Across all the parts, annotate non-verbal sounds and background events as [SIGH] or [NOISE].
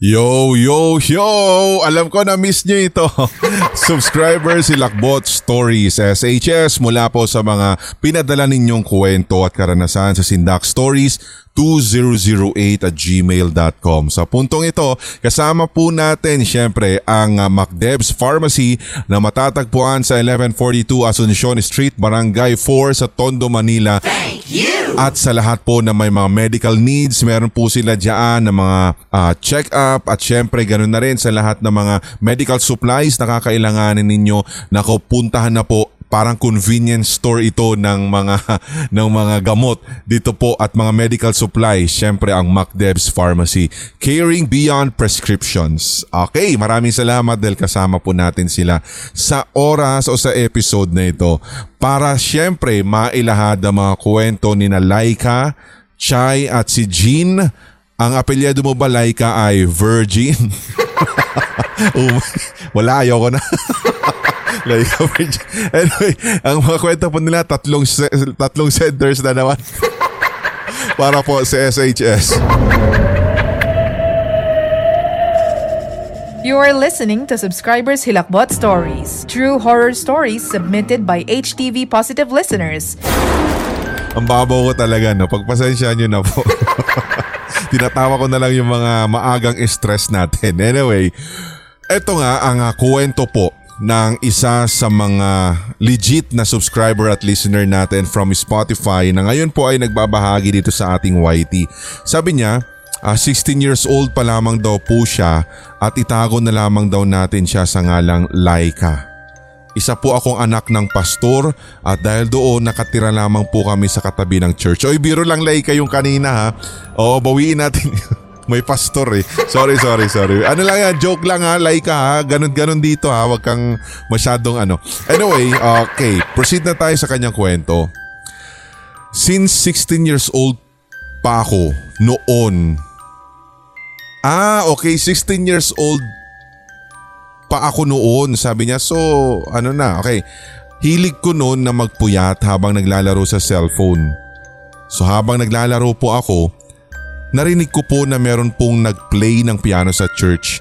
Yo, yo, yo! Alam ko na miss nyo ito. [LAUGHS] Subscriber si Lakbot Stories SHS mula po sa mga pinadala ninyong kwento at karanasan sa Sindak Stories 2008 at gmail.com. Sa puntong ito, kasama po natin syempre ang uh, Macdebs Pharmacy na matatagpuan sa 1142 Asuncion Street, Barangay 4 sa Tondo, Manila. Thank you! At sa lahat po na may mga medical needs, meron po sila dyan ng mga uh, check-up at syempre ganun na rin sa lahat ng mga medical supplies na kakailanganin ninyo na puntahan na po parang convenience store ito ng mga [LAUGHS] ng mga gamot dito po at mga medical supplies. Syempre ang Macdebs Pharmacy, caring beyond prescriptions. Okay, maraming salamat dahil kasama po natin sila sa oras o sa episode na ito para syempre mailahad ang mga kwento ni Laika, Chai at si Jean. Ang apelyado mo ba Laika ay Virgin? [LAUGHS] um, wala, ayoko na. [LAUGHS] like, [LAUGHS] anyway, ang mga kwento po nila, tatlong, tatlong centers na naman. [LAUGHS] Para po sa SHS. You are listening to Subscribers Hilakbot Stories, true horror stories submitted by HTV Positive listeners. Ang babaw ko talaga, no? Pagpasensya nyo na po. [LAUGHS] Tinatawa ko na lang yung mga maagang stress natin. Anyway, eto nga ang uh, kwento po ng isa sa mga legit na subscriber at listener natin from Spotify na ngayon po ay nagbabahagi dito sa ating YT. Sabi niya, uh, ah, 16 years old pa lamang daw po siya at itago na lamang daw natin siya sa ngalang Laika. Isa po akong anak ng pastor at dahil doon nakatira lamang po kami sa katabi ng church. Oy, biro lang Laika yung kanina ha. Oo, bawiin natin. [LAUGHS] May pastor eh. Sorry, sorry, sorry. Ano lang yan, joke lang ha, Laika ha. Ganon-ganon dito ha, wag kang masyadong ano. Anyway, okay, proceed na tayo sa kanyang kwento. Since 16 years old pa ako noon. Ah, okay, 16 years old pa ako noon. Sabi niya, so ano na, okay. Hilig ko noon na magpuyat habang naglalaro sa cellphone. So habang naglalaro po ako, Narinig ko po na meron pong nag-play ng piano sa church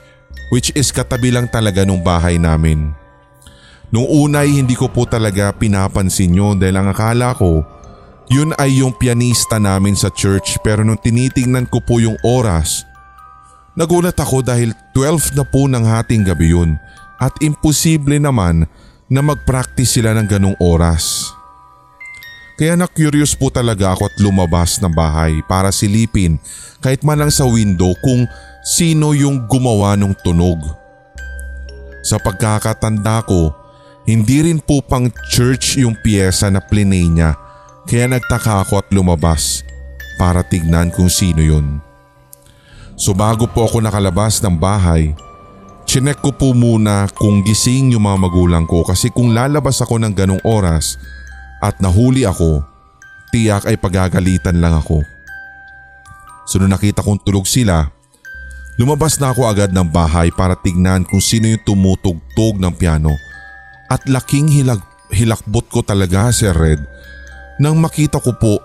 which is katabi lang talaga nung bahay namin. Nung una hindi ko po talaga pinapansin yun dahil ang akala ko yun ay yung pianista namin sa church pero nung tinitingnan ko po yung oras, nagulat ako dahil 12 na po ng hating gabi yun at imposible naman na mag-practice sila ng ganong oras. Kaya na-curious po talaga ako at lumabas ng bahay para silipin kahit man lang sa window kung sino yung gumawa ng tunog. Sa pagkakatanda ko, hindi rin po pang church yung piyesa na plinay niya kaya nagtaka ako at lumabas para tignan kung sino yun. So bago po ako nakalabas ng bahay, chinek ko po muna kung gising yung mga magulang ko kasi kung lalabas ako ng ganong oras, at nahuli ako, tiyak ay pagagalitan lang ako. So nung nakita kong tulog sila, lumabas na ako agad ng bahay para tignan kung sino yung tumutugtog ng piano at laking hilag, hilakbot ko talaga si Red nang makita ko po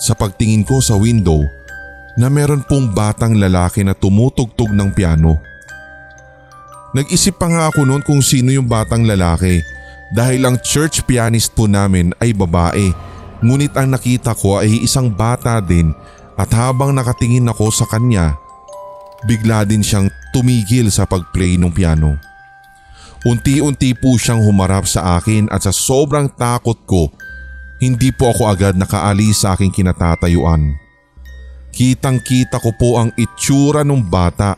sa pagtingin ko sa window na meron pong batang lalaki na tumutugtog ng piano. Nag-isip pa nga ako noon kung sino yung batang lalaki dahil ang church pianist po namin ay babae ngunit ang nakita ko ay isang bata din at habang nakatingin ako sa kanya bigla din siyang tumigil sa pagplay ng piano. Unti-unti po siyang humarap sa akin at sa sobrang takot ko hindi po ako agad nakaalis sa aking kinatatayuan. Kitang kita ko po ang itsura ng bata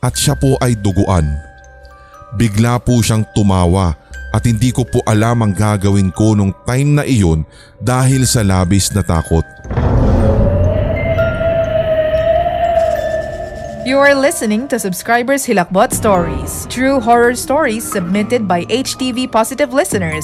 at siya po ay duguan. Bigla po siyang tumawa at hindi ko po alam ang gagawin ko nung time na iyon dahil sa labis na takot. You are listening to Subscribers Hilakbot Stories, true horror stories submitted by HTV Positive listeners.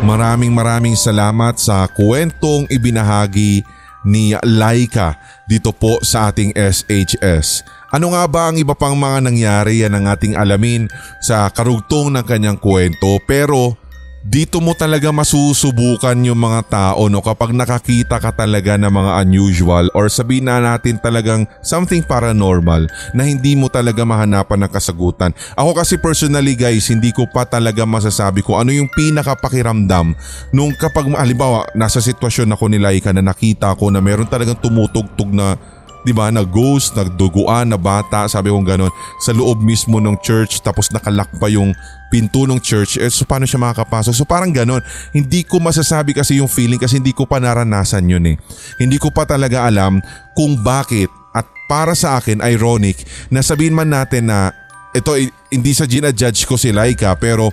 Maraming maraming salamat sa kwentong ibinahagi ni Laika dito po sa ating SHS. Ano nga ba ang iba pang mga nangyari? Yan ang ating alamin sa karugtong ng kanyang kwento. Pero dito mo talaga masusubukan yung mga tao no? Kapag nakakita ka talaga ng mga unusual or sabihin na natin talagang something paranormal na hindi mo talaga mahanapan ng kasagutan. Ako kasi personally guys, hindi ko pa talaga masasabi kung ano yung pinakapakiramdam nung kapag halimbawa nasa sitwasyon ako ni Laika na nakita ko na meron talagang tumutugtog na 'di ba, na ghost, nagduguan na bata, sabi ko gano'n, sa loob mismo ng church tapos nakalak pa yung pinto ng church. Eh, so paano siya makakapasok? So parang gano'n. Hindi ko masasabi kasi yung feeling kasi hindi ko pa naranasan yun eh. Hindi ko pa talaga alam kung bakit at para sa akin ironic na sabihin man natin na ito hindi sa gina-judge ko si Laika pero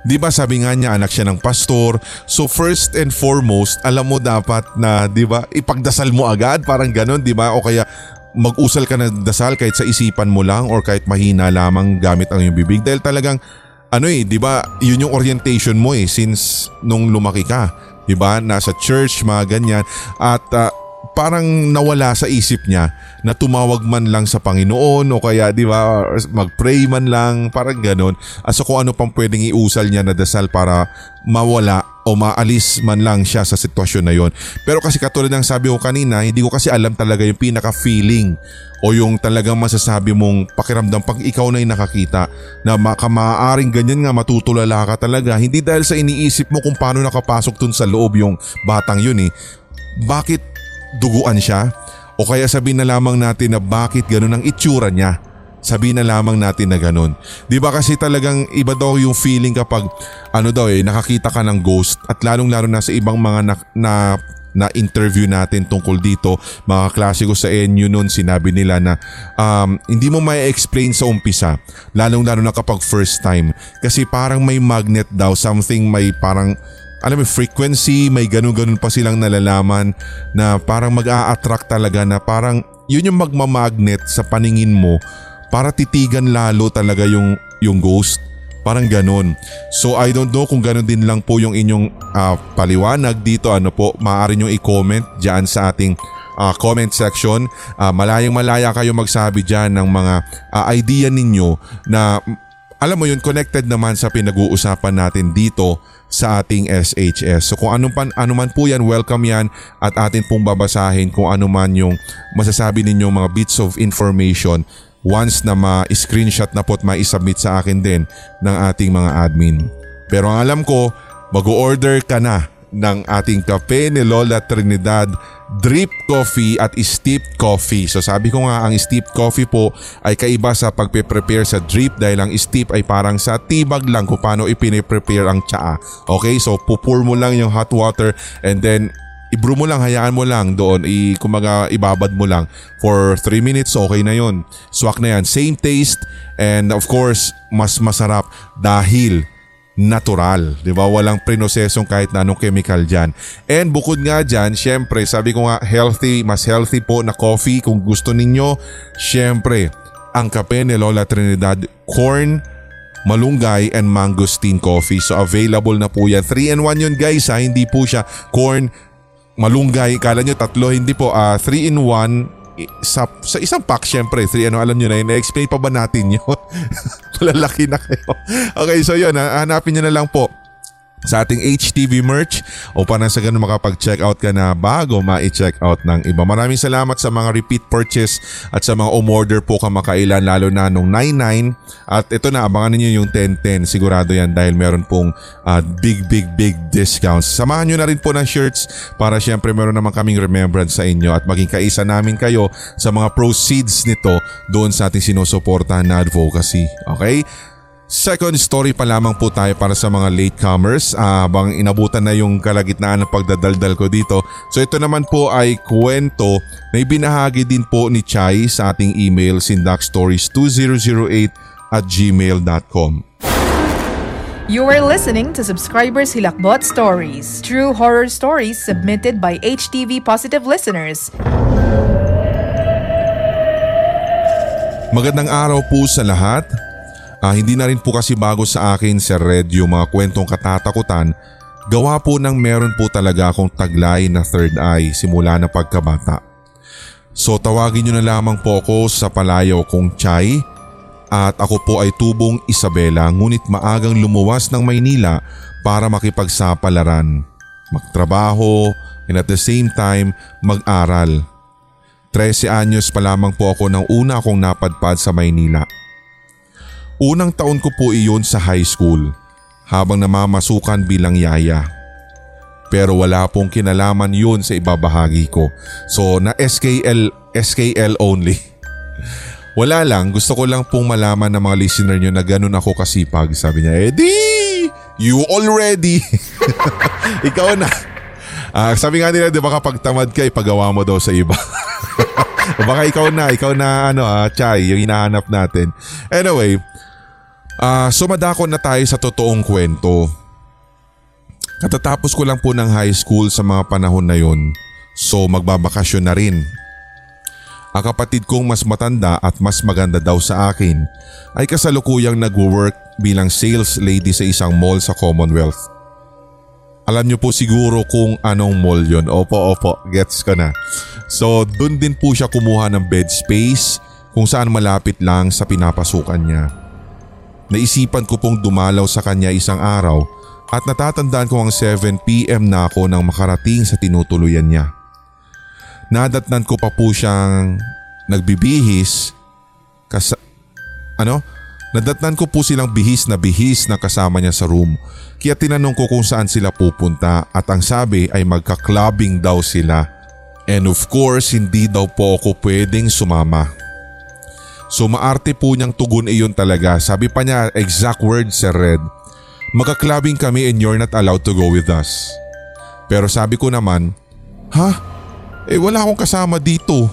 Di ba sabi nga niya anak siya ng pastor. So first and foremost, alam mo dapat na 'di ba ipagdasal mo agad parang ganun 'di ba? O kaya mag-usal ka ng dasal kahit sa isipan mo lang or kahit mahina lamang gamit ang iyong bibig. Dahil talagang ano eh 'di ba yun yung orientation mo eh since nung lumaki ka 'di ba? Nasa church mga ganyan. At uh, parang nawala sa isip niya na tumawag man lang sa Panginoon o kaya di ba mag-pray man lang parang ganon aso kung ano pang pwedeng iusal niya na dasal para mawala o maalis man lang siya sa sitwasyon na yon. Pero kasi katulad ng sabi ko kanina, hindi ko kasi alam talaga yung pinaka-feeling o yung talagang masasabi mong pakiramdam pag ikaw na yung nakakita na maaaring ganyan nga matutulala ka talaga. Hindi dahil sa iniisip mo kung paano nakapasok dun sa loob yung batang yun eh. Bakit duguan siya? O kaya sabihin na lamang natin na bakit ganun ang itsura niya? Sabihin na lamang natin na ganun. Di ba kasi talagang iba daw yung feeling kapag ano daw eh nakakita ka ng ghost at lalong lalo na sa ibang mga na, na na interview natin tungkol dito mga klase ko sa NU noon sinabi nila na um, hindi mo may explain sa umpisa lalong lalo na kapag first time kasi parang may magnet daw something may parang alam mo, frequency, may ganun-ganun pa silang nalalaman na parang mag-a-attract talaga na parang yun yung magmamagnet sa paningin mo para titigan lalo talaga yung, yung ghost. Parang ganun. So I don't know kung ganun din lang po yung inyong uh, paliwanag dito. Ano po, maaari nyo i-comment dyan sa ating uh, comment section. Uh, malayang malaya kayo magsabi dyan ng mga uh, idea ninyo na alam mo yun, connected naman sa pinag-uusapan natin dito sa ating SHS. So kung ano, pan, ano man po yan, welcome yan at atin pong babasahin kung ano man yung masasabi ninyo mga bits of information once na ma-screenshot na po at ma-submit sa akin din ng ating mga admin. Pero ang alam ko, mag-order ka na ng ating kape ni Lola Trinidad drip coffee at steep coffee. So sabi ko nga ang steep coffee po ay kaiba sa pagpe-prepare sa drip dahil ang steep ay parang sa tibag lang kung paano ipine-prepare ang tsaa. Okay so pupur mo lang yung hot water and then i-brew mo lang, hayaan mo lang doon, i, kumaga ibabad mo lang for 3 minutes, okay na yon Swak na yan. Same taste and of course, mas masarap dahil natural. Di ba? Walang prinosesong kahit na anong chemical dyan. And bukod nga dyan, syempre, sabi ko nga healthy, mas healthy po na coffee kung gusto ninyo. Syempre, ang kape ni Lola Trinidad, corn, malunggay and mangosteen coffee. So available na po yan. 3 and 1 yun guys ha. Hindi po siya corn, malunggay. Kala nyo tatlo. Hindi po. 3 uh, ah, in 1 sa, sa isang pack syempre, three, ano alam nyo na yun, explain pa ba natin yun? [LAUGHS] Malalaki na kayo. Okay, so yun, hanapin nyo na lang po sa ating HTV merch o para sa ganun makapag-check out ka na bago ma-check out ng iba. Maraming salamat sa mga repeat purchase at sa mga umorder po kamakailan lalo na nung 99 at ito na abangan niyo yung 1010 sigurado yan dahil meron pong uh, big big big discounts. Samahan nyo na rin po ng shirts para syempre meron naman kaming remembrance sa inyo at maging kaisa namin kayo sa mga proceeds nito doon sa ating sinusuportahan na advocacy. Okay? Second story pa lamang po tayo para sa mga latecomers uh, habang inabutan na yung kalagitnaan ng pagdadaldal ko dito. So ito naman po ay kwento na ibinahagi din po ni Chai sa ating email sindakstories2008 at gmail.com. You are listening to Subscribers Hilakbot Stories, true horror stories submitted by HTV Positive listeners. Magandang araw po sa lahat. Uh, hindi na rin po kasi bago sa akin sa Red yung mga kwentong katatakutan. Gawa po ng meron po talaga akong taglay na third eye simula na pagkabata. So tawagin nyo na lamang po ako sa palayaw kong Chay at ako po ay tubong Isabela ngunit maagang lumuwas ng Maynila para makipagsapalaran, magtrabaho, and at the same time mag-aral. 13 anyos pa lamang po ako nang una akong napadpad sa Maynila. Unang taon ko po iyon sa high school habang namamasukan bilang yaya. Pero wala pong kinalaman yun sa ibabahagi ko. So na SKL, SKL only. [LAUGHS] Wala lang, gusto ko lang pong malaman ng mga listener nyo na ganun ako kasipag. Sabi niya, Eddie, you already. [LAUGHS] Ikaw na. Uh, sabi nga nila, di ba kapag tamad ka, ipagawa mo daw sa iba. [LAUGHS] baka ikaw na, ikaw na ano, uh, Chai, yung hinahanap natin. Anyway, uh, sumadako na tayo sa totoong kwento. Katatapos ko lang po ng high school sa mga panahon na yon. So magbabakasyon na rin. Ang kapatid kong mas matanda at mas maganda daw sa akin ay kasalukuyang nagwo-work bilang sales lady sa isang mall sa Commonwealth. Alam niyo po siguro kung anong mall yon. Opo, opo, gets ko na. So doon din po siya kumuha ng bed space kung saan malapit lang sa pinapasukan niya. Naisipan ko pong dumalaw sa kanya isang araw at natatandaan ko ang 7pm na ako nang makarating sa tinutuluyan niya. Nadatnan ko pa po siyang nagbibihis kas ano? Nadatnan ko po silang bihis na bihis na kasama niya sa room kaya tinanong ko kung saan sila pupunta at ang sabi ay magka-clubbing daw sila. And of course hindi daw po ako pwedeng sumama. So maarte po niyang tugon iyon talaga. Sabi pa niya exact words Sir Red Magka-clubbing kami and you're not allowed to go with us. Pero sabi ko naman, Ha? Eh wala akong kasama dito.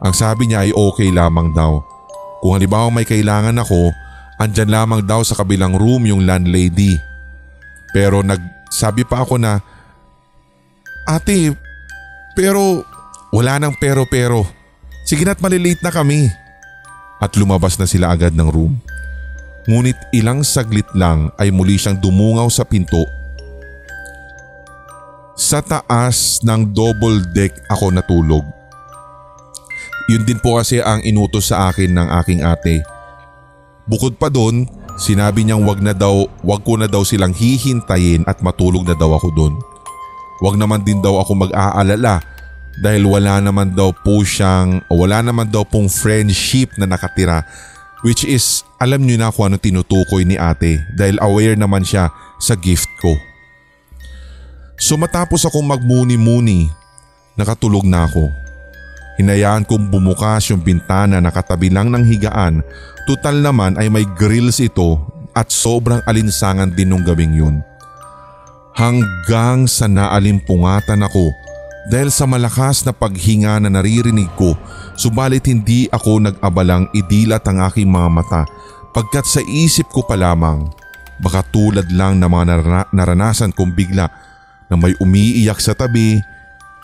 Ang sabi niya ay okay lamang daw. Kung halimbawa may kailangan ako, andyan lamang daw sa kabilang room yung landlady. Pero nagsabi pa ako na, Ate, pero wala nang pero pero. Sige na't malilate na kami. At lumabas na sila agad ng room. Ngunit ilang saglit lang ay muli siyang dumungaw sa pinto. Sa taas ng double deck ako natulog. Yun din po kasi ang inutos sa akin ng aking ate. Bukod pa doon, sinabi niyang wag na daw, wag ko na daw silang hihintayin at matulog na daw ako doon. Wag naman din daw ako mag-aalala dahil wala naman daw po siyang, wala naman daw pong friendship na nakatira Which is alam niyo na kung ano tinutukoy ni ate dahil aware naman siya sa gift ko. So matapos akong magmuni-muni, nakatulog na ako. Hinayaan kong bumukas yung bintana na katabi lang ng higaan. Tutal naman ay may grills ito at sobrang alinsangan din nung gabing yun. Hanggang sa naalimpungatan ako dahil sa malakas na paghinga na naririnig ko Subalit hindi ako nag-abalang idilat ang aking mga mata pagkat sa isip ko pa lamang baka tulad lang ng mga narana- naranasan kong bigla na may umiiyak sa tabi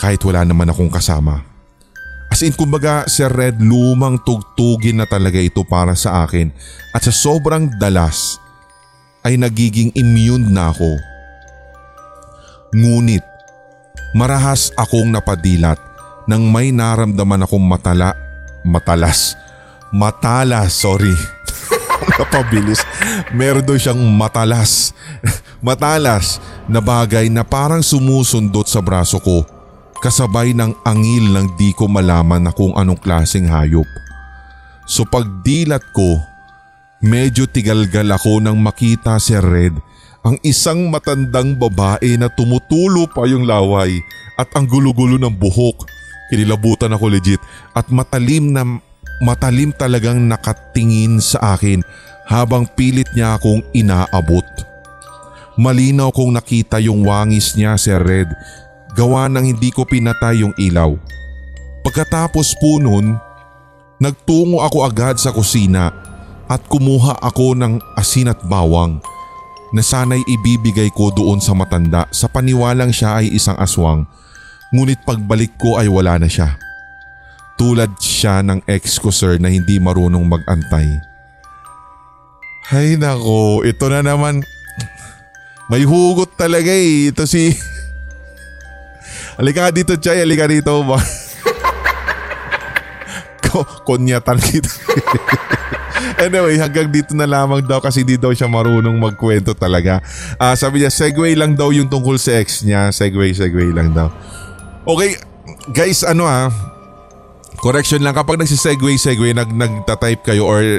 kahit wala naman akong kasama. As in kumbaga Sir Red lumang tugtugin na talaga ito para sa akin at sa sobrang dalas ay nagiging immune na ako. Ngunit marahas akong napadilat nang may naramdaman akong matala, matalas, matalas, sorry. [LAUGHS] Napabilis. Meron siyang matalas. [LAUGHS] matalas na bagay na parang sumusundot sa braso ko kasabay ng angil ng di ko malaman na kung anong klaseng hayop. So pagdilat ko, medyo tigalgal ako nang makita si Red ang isang matandang babae na tumutulo pa yung laway at ang gulo-gulo ng buhok Kinilabutan ako legit at matalim na matalim talagang nakatingin sa akin habang pilit niya akong inaabot. Malinaw kong nakita yung wangis niya si Red gawa ng hindi ko pinatay yung ilaw. Pagkatapos po nun, nagtungo ako agad sa kusina at kumuha ako ng asin at bawang na sana'y ibibigay ko doon sa matanda sa paniwalang siya ay isang aswang Ngunit pagbalik ko ay wala na siya. Tulad siya ng ex ko sir na hindi marunong magantay. Hay nako, ito na naman. May hugot talaga eh. Ito si... Halika dito, Chay. Halika dito. [LAUGHS] Ko, konyatan kita. [LAUGHS] anyway, hanggang dito na lamang daw kasi di daw siya marunong magkwento talaga. Uh, sabi niya, segue lang daw yung tungkol sa ex niya. Segue, segue lang daw. Okay, guys, ano ah, Correction lang kapag nagsi-segue segue nag nagta-type kayo or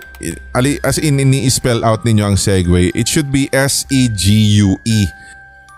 as in ini-spell out ninyo ang segue it should be S E G U E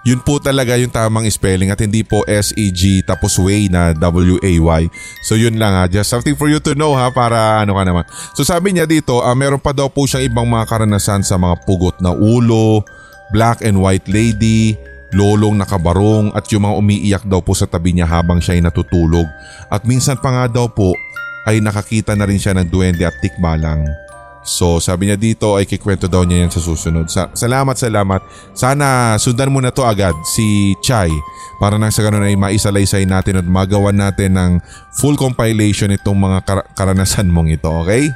yun po talaga yung tamang spelling at hindi po S-E-G tapos way na W-A-Y. So yun lang ha, just something for you to know ha para ano ka naman. So sabi niya dito, uh, meron pa daw po siyang ibang mga karanasan sa mga pugot na ulo, black and white lady, lolong nakabarong at yung mga umiiyak daw po sa tabi niya habang siya ay natutulog. At minsan pa nga daw po ay nakakita na rin siya ng duwende at tikbalang. So sabi niya dito ay kikwento daw niya yan sa susunod. Sa salamat, salamat. Sana sundan mo na to agad si Chai para nang sa ganun ay maisalaysay natin at magawa natin ng full compilation itong mga kar- karanasan mong ito, okay?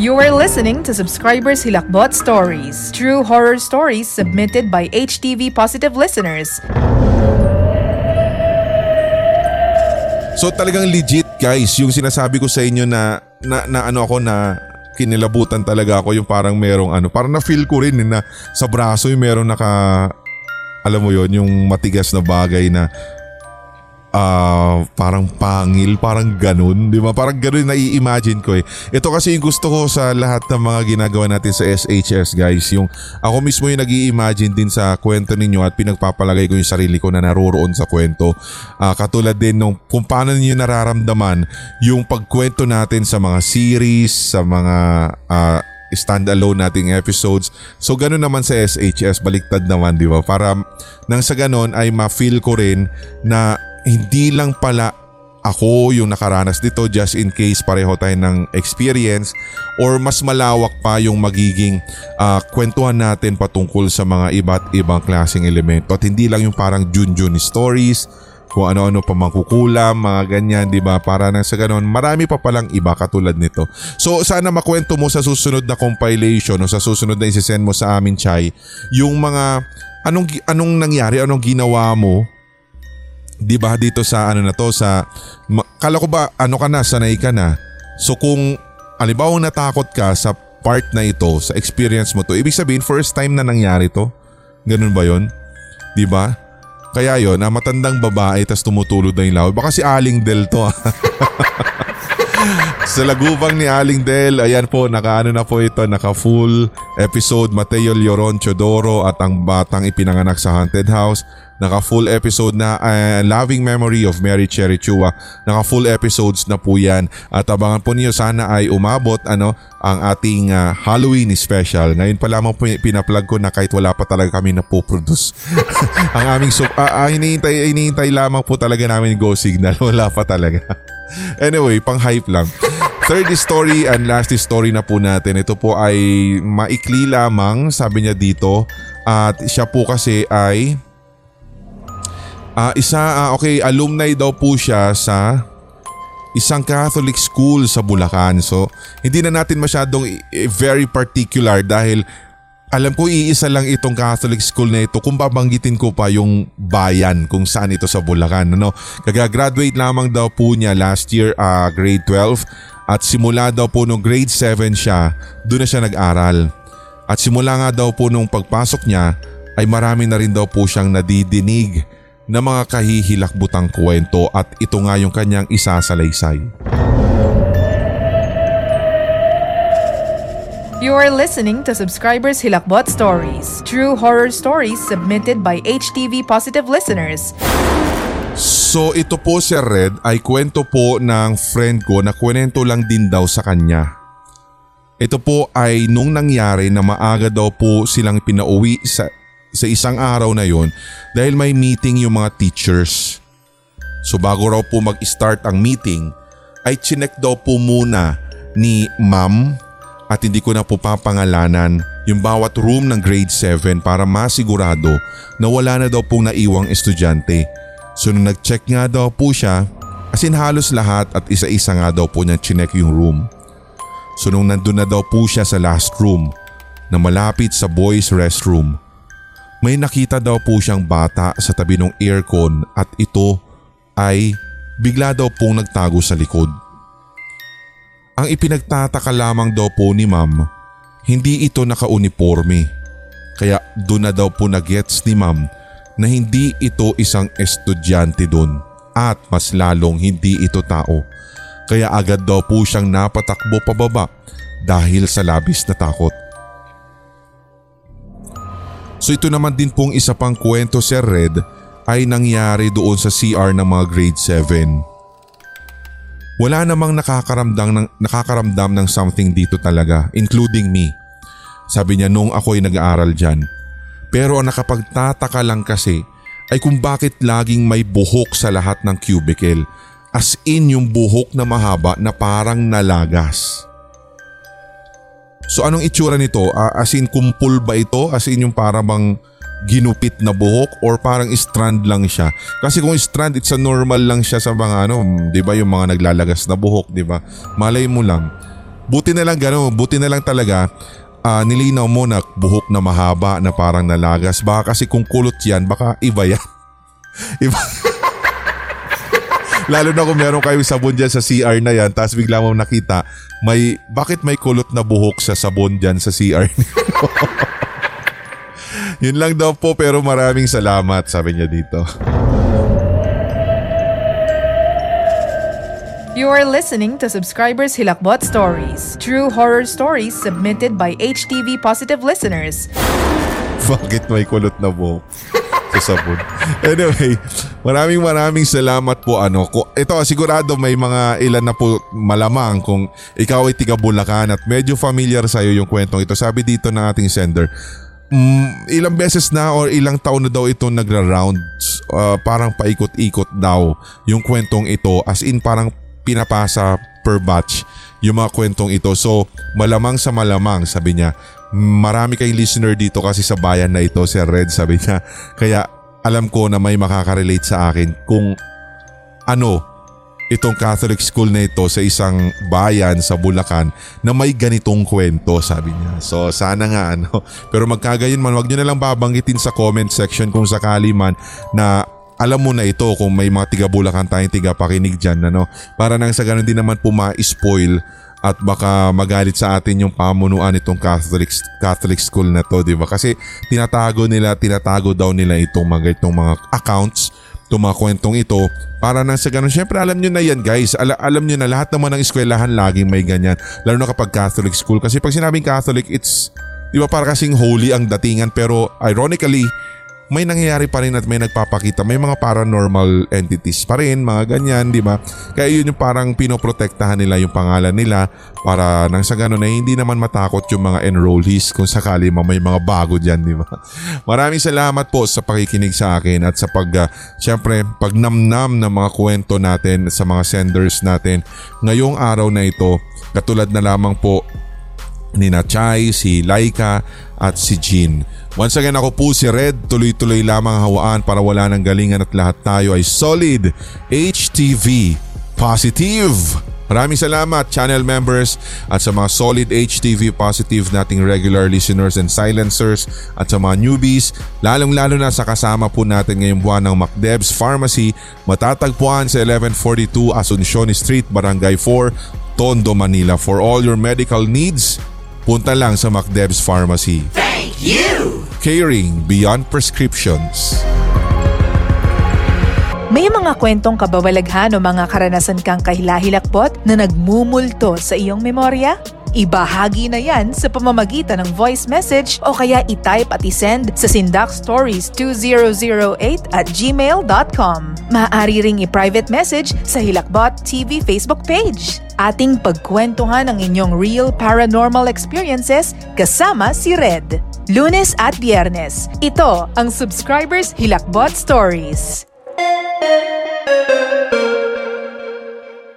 You are listening to Subscribers Hilakbot Stories, true horror stories submitted by HTV Positive listeners. So talagang legit guys, yung sinasabi ko sa inyo na na, na ano ako na kinilabutan talaga ako yung parang merong ano, parang na-feel ko rin eh, na sa braso yung merong naka, alam mo yon yung matigas na bagay na uh, parang pangil, parang ganun, di ba? Parang ganun na i-imagine ko eh. Ito kasi yung gusto ko sa lahat ng mga ginagawa natin sa SHS guys, yung ako mismo yung nag imagine din sa kwento ninyo at pinagpapalagay ko yung sarili ko na naroroon sa kwento. Uh, katulad din nung kung paano niyo nararamdaman yung pagkwento natin sa mga series, sa mga uh, standalone nating episodes. So ganun naman sa SHS, baliktad naman di ba? Para nang sa ganun ay ma-feel ko rin na hindi lang pala ako yung nakaranas dito just in case pareho tayo ng experience or mas malawak pa yung magiging uh, kwentuhan natin patungkol sa mga iba't ibang klaseng elemento at hindi lang yung parang Junjun stories kung ano-ano pa mangkukulam, mga ganyan, di ba? Para nang sa ganon, marami pa palang iba katulad nito. So sana makwento mo sa susunod na compilation o sa susunod na isisend mo sa amin, Chai, yung mga anong, anong nangyari, anong ginawa mo 'di ba dito sa ano na to sa kala ko ba ano ka na sanay ka na. So kung alibaw natakot ka sa part na ito, sa experience mo to, ibig sabihin first time na nangyari to. Ganun ba 'yon? 'Di ba? Kaya 'yon, na matandang babae tas tumutulod na yung lawa. Baka si Aling Del to. [LAUGHS] Ah. sa lagubang ni Aling Del, ayan po, nakaano na po ito, naka full episode Mateo Lloron Chodoro at ang batang ipinanganak sa haunted house. Naka full episode na uh, Loving Memory of Mary Cherry Chua. Naka full episodes na po yan. At abangan po niyo sana ay umabot ano ang ating uh, Halloween special. Ngayon pa lamang po pinaplug ko na kahit wala pa talaga kami na po-produce. [LAUGHS] ang aming so, uh, uh, hinihintay, hinihintay lamang po talaga namin go signal. [LAUGHS] Wala pa talaga. anyway, pang hype lang. Third story and last story na po natin. Ito po ay maikli lamang sabi niya dito. At siya po kasi ay uh, isa uh, okay alumni daw po siya sa isang Catholic school sa Bulacan. So hindi na natin masyadong very particular dahil alam ko iisa lang itong Catholic school na ito kung babanggitin ko pa yung bayan kung saan ito sa Bulacan. Ano? Kaga-graduate lamang daw po niya last year uh, grade 12 at simula daw po nung grade 7 siya, doon na siya nag-aral. At simula nga daw po nung pagpasok niya ay marami na rin daw po siyang nadidinig na mga kahihilakbutang kwento at ito nga yung kanyang isasalaysay. You are listening to Subscribers Hilakbot Stories, true horror stories submitted by HTV Positive listeners. So ito po si Red ay kwento po ng friend ko na kwento lang din daw sa kanya. Ito po ay nung nangyari na maaga daw po silang pinauwi sa, sa isang araw na yon dahil may meeting yung mga teachers. So bago raw po mag-start ang meeting ay chinek daw po muna ni ma'am at hindi ko na po papangalanan yung bawat room ng grade 7 para masigurado na wala na daw pong naiwang estudyante So nung nag-check nga daw po siya, as in halos lahat at isa-isa nga daw po niya chinek yung room. So nung nandun na daw po siya sa last room na malapit sa boys restroom, may nakita daw po siyang bata sa tabi ng aircon at ito ay bigla daw pong nagtago sa likod. Ang ipinagtataka lamang daw po ni ma'am, hindi ito naka-uniforme. Kaya doon na daw po na-gets ni ma'am na hindi ito isang estudyante doon at mas lalong hindi ito tao. Kaya agad daw po siyang napatakbo pababa dahil sa labis na takot. So ito naman din pong isa pang kwento Sir Red ay nangyari doon sa CR ng mga grade 7. Wala namang nakakaramdam ng, nakakaramdam ng something dito talaga, including me. Sabi niya nung ako'y nag-aaral dyan. Pero ang nakapagtataka lang kasi ay kung bakit laging may buhok sa lahat ng cubicle. As in yung buhok na mahaba na parang nalagas. So anong itsura nito? Uh, as in kumpul ba ito? As in yung parang bang ginupit na buhok or parang strand lang siya. Kasi kung strand, it's a normal lang siya sa mga ano, 'di ba, yung mga naglalagas na buhok, 'di ba? Malay mo lang. Buti na lang gano, buti na lang talaga uh, nilinaw mo na buhok na mahaba na parang nalagas. Baka kasi kung kulot yan, baka iba yan. [LAUGHS] iba. [LAUGHS] Lalo na kung meron kayo sabon dyan sa CR na yan, tapos bigla mo nakita, may, bakit may kulot na buhok sa sabon dyan sa CR? [LAUGHS] Yun lang daw po pero maraming salamat sabi niya dito. You are listening to Subscribers Hilakbot Stories, true horror stories submitted by HTV Positive listeners. Bakit may kulot na buhok? sa sabon. Anyway, maraming maraming salamat po ano. Ito sigurado may mga ilan na po malamang kung ikaw ay tiga Bulacan at medyo familiar sa iyo yung kwentong ito. Sabi dito ng ating sender, mm, ilang beses na or ilang taon na daw ito nagra-rounds uh, parang paikot-ikot daw yung kwentong ito as in parang pinapasa per batch yung mga kwentong ito so malamang sa malamang sabi niya marami kayong listener dito kasi sa bayan na ito si Red sabi niya kaya alam ko na may makaka-relate sa akin kung ano itong Catholic school na ito sa isang bayan sa Bulacan na may ganitong kwento sabi niya. So sana nga ano. Pero magkagayon man wag niyo na lang babanggitin sa comment section kung sakali man na alam mo na ito kung may mga tiga Bulacan tayong tiga pakinig dyan ano. Para nang sa ganun din naman po ma-spoil at baka magalit sa atin yung pamunuan nitong Catholic Catholic school na to, 'di ba? Kasi tinatago nila, tinatago daw nila itong mga itong mga accounts itong mga kwentong ito para nang sa ganun. Siyempre alam nyo na yan guys. Al- alam nyo na lahat naman ng eskwelahan laging may ganyan. Lalo na kapag Catholic school. Kasi pag sinabing Catholic, it's, di ba para kasing holy ang datingan. Pero ironically, may nangyayari pa rin at may nagpapakita. May mga paranormal entities pa rin, mga ganyan, di ba? Kaya yun yung parang pinoprotektahan nila yung pangalan nila para nang sa ganun ay hindi naman matakot yung mga enrollees kung sakali may mga bago dyan, di ba? [LAUGHS] Maraming salamat po sa pakikinig sa akin at sa pag, uh, syempre, pagnamnam ng mga kwento natin sa mga senders natin ngayong araw na ito. Katulad na lamang po ni Chai, si Laika at si Jean. Once again ako po si Red, tuloy-tuloy lamang hawaan para wala ng galingan at lahat tayo ay solid HTV positive. Maraming salamat channel members at sa mga solid HTV positive nating regular listeners and silencers at sa mga newbies, lalong lalo na sa kasama po natin ngayong buwan ng Macdebs Pharmacy, matatagpuan sa 1142 Asuncion Street, Barangay 4, Tondo, Manila. For all your medical needs, punta lang sa Macdebs Pharmacy. Caring Beyond Prescriptions. May mga kwentong kabawalaghan o mga karanasan kang kahilahilakbot na nagmumulto sa iyong memorya? Ibahagi na yan sa pamamagitan ng voice message o kaya i-type at i-send sa sindakstories2008 at gmail.com. Maaari ring i-private message sa Hilakbot TV Facebook page. Ating pagkwentuhan ang inyong real paranormal experiences kasama si Red lunes at biyernes. Ito ang Subscribers Hilakbot Stories.